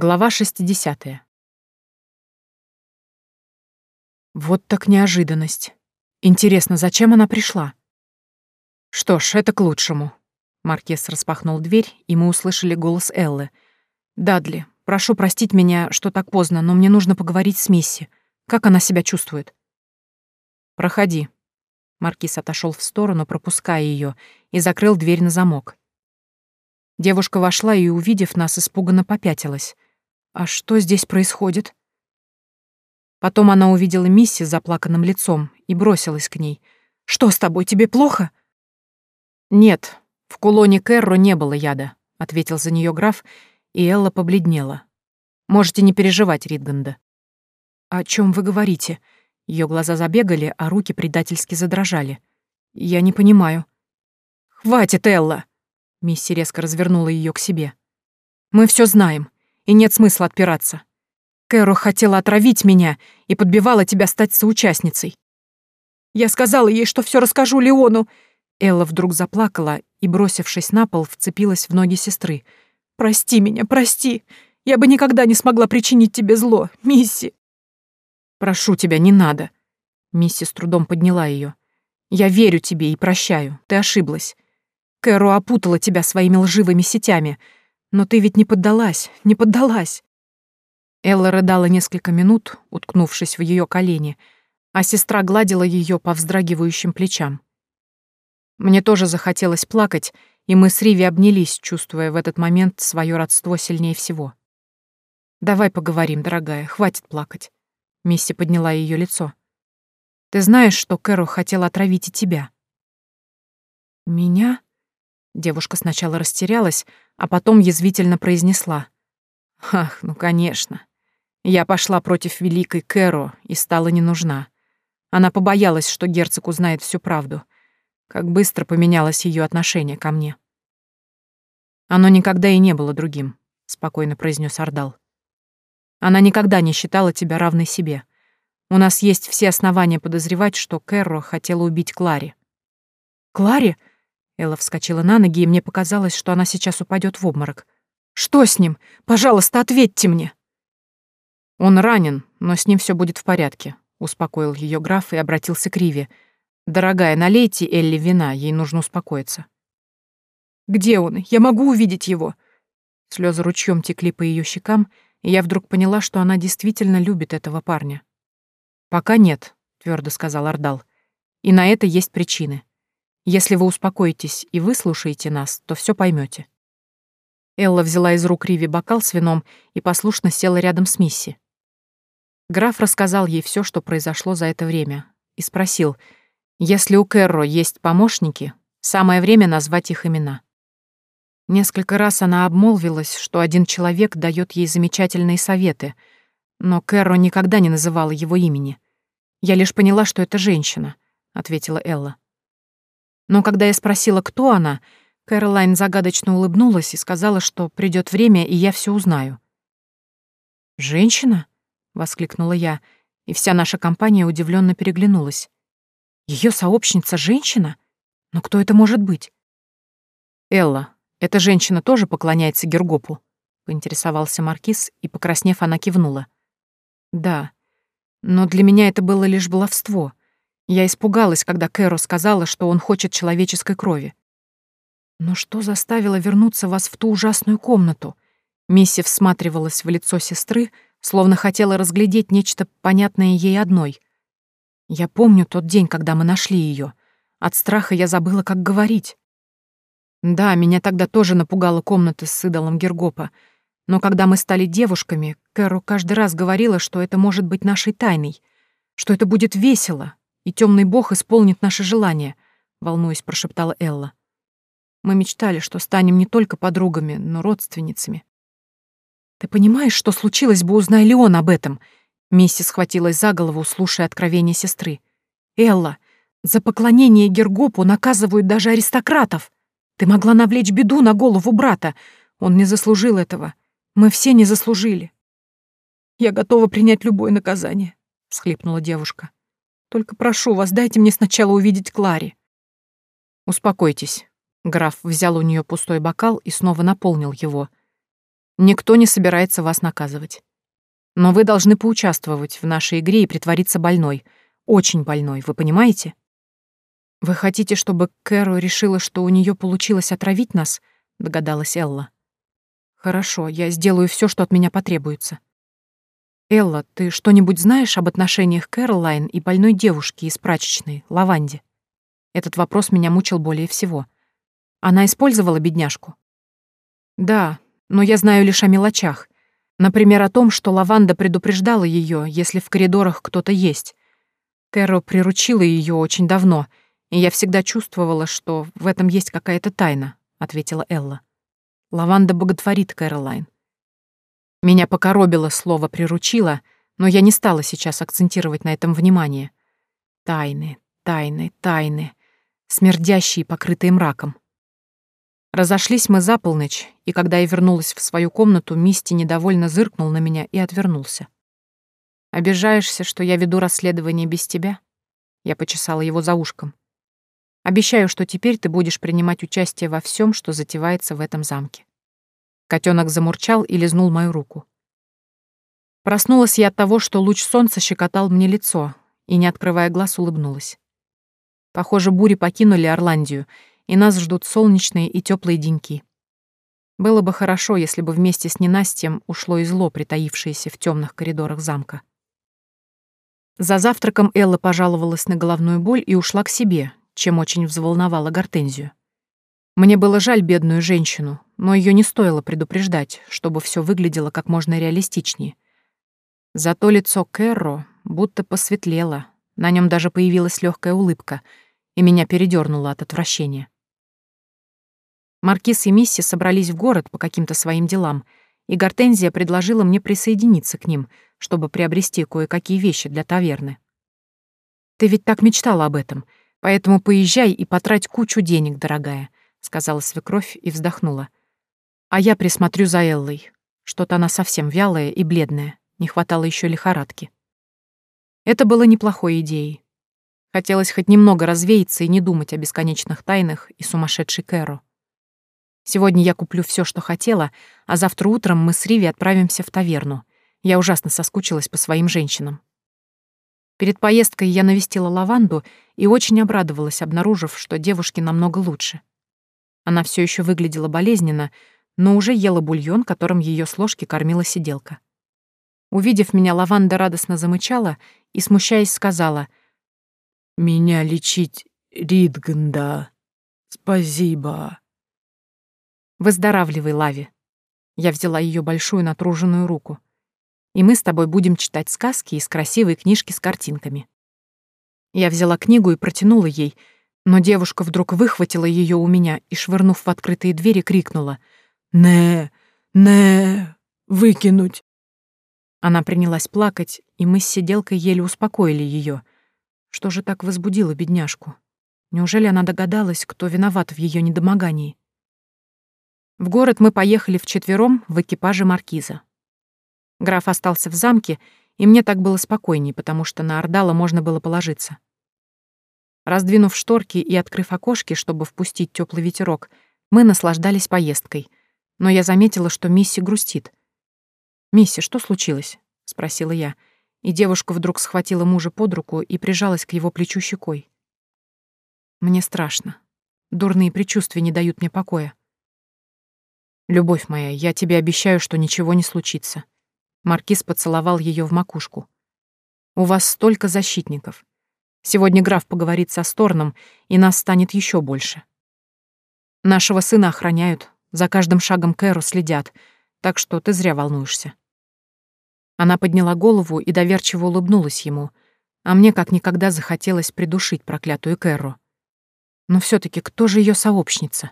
Глава 60. Вот так неожиданность. Интересно, зачем она пришла? Что ж, это к лучшему. Маркес распахнул дверь, и мы услышали голос Эллы. «Дадли, прошу простить меня, что так поздно, но мне нужно поговорить с Мисси. Как она себя чувствует?» «Проходи». Маркиз отошел в сторону, пропуская ее, и закрыл дверь на замок. Девушка вошла и, увидев нас, испуганно попятилась. «А что здесь происходит?» Потом она увидела Мисси с заплаканным лицом и бросилась к ней. «Что с тобой, тебе плохо?» «Нет, в кулоне Кэрро не было яда», — ответил за нее граф, и Элла побледнела. «Можете не переживать, Ридганда». «О чем вы говорите?» Ее глаза забегали, а руки предательски задрожали. «Я не понимаю». «Хватит, Элла!» Мисси резко развернула ее к себе. «Мы все знаем, и нет смысла отпираться. Кэро хотела отравить меня и подбивала тебя стать соучастницей. Я сказала ей, что все расскажу Леону. Элла вдруг заплакала и, бросившись на пол, вцепилась в ноги сестры. «Прости меня, прости. Я бы никогда не смогла причинить тебе зло, Мисси». «Прошу тебя, не надо». Мисси с трудом подняла ее. «Я верю тебе и прощаю. Ты ошиблась. Кэро опутала тебя своими лживыми сетями. Но ты ведь не поддалась, не поддалась. Элла рыдала несколько минут, уткнувшись в ее колени, а сестра гладила ее по вздрагивающим плечам. Мне тоже захотелось плакать, и мы с Риви обнялись, чувствуя в этот момент свое родство сильнее всего. «Давай поговорим, дорогая, хватит плакать». Мисси подняла ее лицо. «Ты знаешь, что Кэру хотела отравить и тебя?» «Меня?» Девушка сначала растерялась, а потом язвительно произнесла. «Ах, ну конечно. Я пошла против великой Кэро и стала не нужна. Она побоялась, что герцог узнает всю правду. Как быстро поменялось ее отношение ко мне. Оно никогда и не было другим, спокойно произнес Ардал. Она никогда не считала тебя равной себе. У нас есть все основания подозревать, что Кэрро хотела убить Клари. Клари? Элла вскочила на ноги, и мне показалось, что она сейчас упадет в обморок. Что с ним? Пожалуйста, ответьте мне. «Он ранен, но с ним все будет в порядке», — успокоил ее граф и обратился к Риве. «Дорогая, налейте Элли вина, ей нужно успокоиться». «Где он? Я могу увидеть его?» Слезы ручьем текли по ее щекам, и я вдруг поняла, что она действительно любит этого парня. «Пока нет», — твердо сказал Ардал. «И на это есть причины. Если вы успокоитесь и выслушаете нас, то все поймете. Элла взяла из рук Риви бокал с вином и послушно села рядом с Мисси. Граф рассказал ей все, что произошло за это время, и спросил, если у Кэрро есть помощники, самое время назвать их имена. Несколько раз она обмолвилась, что один человек дает ей замечательные советы, но Кэрро никогда не называла его имени. «Я лишь поняла, что это женщина», — ответила Элла. Но когда я спросила, кто она, Кэролайн загадочно улыбнулась и сказала, что придет время, и я все узнаю. «Женщина?» воскликнула я, и вся наша компания удивленно переглянулась. Ее сообщница женщина? Но кто это может быть? Элла, эта женщина тоже поклоняется Гергопу, поинтересовался маркиз, и, покраснев, она кивнула. Да, но для меня это было лишь баловство. Я испугалась, когда Кэро сказала, что он хочет человеческой крови. Но что заставило вернуться вас в ту ужасную комнату? Мисси всматривалась в лицо сестры, словно хотела разглядеть нечто понятное ей одной. Я помню тот день, когда мы нашли ее. От страха я забыла, как говорить. Да, меня тогда тоже напугала комната с идолом Гергопа, но когда мы стали девушками, Кэру каждый раз говорила, что это может быть нашей тайной, что это будет весело, и темный бог исполнит наши желания, волнуясь, прошептала Элла. Мы мечтали, что станем не только подругами, но родственницами. «Ты понимаешь, что случилось бы, узнай ли он об этом?» Мисси схватилась за голову, слушая откровения сестры. «Элла, за поклонение Гергопу наказывают даже аристократов. Ты могла навлечь беду на голову брата. Он не заслужил этого. Мы все не заслужили». «Я готова принять любое наказание», — всхлипнула девушка. «Только прошу вас, дайте мне сначала увидеть Клари». «Успокойтесь». Граф взял у нее пустой бокал и снова наполнил его — Никто не собирается вас наказывать. Но вы должны поучаствовать в нашей игре и притвориться больной. Очень больной, вы понимаете? Вы хотите, чтобы Кэру решила, что у нее получилось отравить нас? Догадалась Элла. Хорошо, я сделаю все, что от меня потребуется. Элла, ты что-нибудь знаешь об отношениях Кэролайн и больной девушки из прачечной, Лаванде? Этот вопрос меня мучил более всего. Она использовала бедняжку? Да, но я знаю лишь о мелочах. Например, о том, что Лаванда предупреждала ее, если в коридорах кто-то есть. Кэро приручила ее очень давно, и я всегда чувствовала, что в этом есть какая-то тайна, ответила Элла. Лаванда боготворит Кэролайн. Меня покоробило слово «приручила», но я не стала сейчас акцентировать на этом внимание. Тайны, тайны, тайны, смердящие, покрытые мраком. Разошлись мы за полночь, и когда я вернулась в свою комнату, Мисти недовольно зыркнул на меня и отвернулся. «Обижаешься, что я веду расследование без тебя?» Я почесала его за ушком. «Обещаю, что теперь ты будешь принимать участие во всем, что затевается в этом замке». Котенок замурчал и лизнул мою руку. Проснулась я от того, что луч солнца щекотал мне лицо, и, не открывая глаз, улыбнулась. Похоже, бури покинули Орландию, и нас ждут солнечные и теплые деньки. Было бы хорошо, если бы вместе с ненастьем ушло и зло, притаившееся в темных коридорах замка. За завтраком Элла пожаловалась на головную боль и ушла к себе, чем очень взволновала Гортензию. Мне было жаль бедную женщину, но ее не стоило предупреждать, чтобы все выглядело как можно реалистичнее. Зато лицо Кэрро будто посветлело, на нем даже появилась легкая улыбка, и меня передернуло от отвращения. Маркиз и Мисси собрались в город по каким-то своим делам, и Гортензия предложила мне присоединиться к ним, чтобы приобрести кое-какие вещи для таверны. «Ты ведь так мечтала об этом, поэтому поезжай и потрать кучу денег, дорогая», — сказала свекровь и вздохнула. «А я присмотрю за Эллой. Что-то она совсем вялая и бледная, не хватало еще лихорадки». Это было неплохой идеей. Хотелось хоть немного развеяться и не думать о бесконечных тайнах и сумасшедшей Кэро. Сегодня я куплю все, что хотела, а завтра утром мы с Риви отправимся в таверну. Я ужасно соскучилась по своим женщинам. Перед поездкой я навестила Лаванду и очень обрадовалась, обнаружив, что девушке намного лучше. Она все еще выглядела болезненно, но уже ела бульон, которым ее с ложки кормила сиделка. Увидев меня, Лаванда радостно замычала и, смущаясь, сказала «Меня лечить Ридганда. Спасибо». Выздоравливай, Лави. Я взяла ее большую натруженную руку. И мы с тобой будем читать сказки из красивой книжки с картинками. Я взяла книгу и протянула ей, но девушка вдруг выхватила ее у меня и, швырнув в открытые двери, крикнула «Не, не, выкинуть!» Она принялась плакать, и мы с сиделкой еле успокоили ее. Что же так возбудило бедняжку? Неужели она догадалась, кто виноват в ее недомогании? В город мы поехали вчетвером в экипаже маркиза. Граф остался в замке, и мне так было спокойней, потому что на Ордала можно было положиться. Раздвинув шторки и открыв окошки, чтобы впустить теплый ветерок, мы наслаждались поездкой. Но я заметила, что Мисси грустит. «Мисси, что случилось?» — спросила я, и девушка вдруг схватила мужа под руку и прижалась к его плечу щекой. «Мне страшно. Дурные предчувствия не дают мне покоя. «Любовь моя, я тебе обещаю, что ничего не случится». Маркиз поцеловал ее в макушку. «У вас столько защитников. Сегодня граф поговорит со Сторном, и нас станет еще больше. Нашего сына охраняют, за каждым шагом Кэру следят, так что ты зря волнуешься». Она подняла голову и доверчиво улыбнулась ему, а мне как никогда захотелось придушить проклятую Кэру. Но все таки кто же ее сообщница?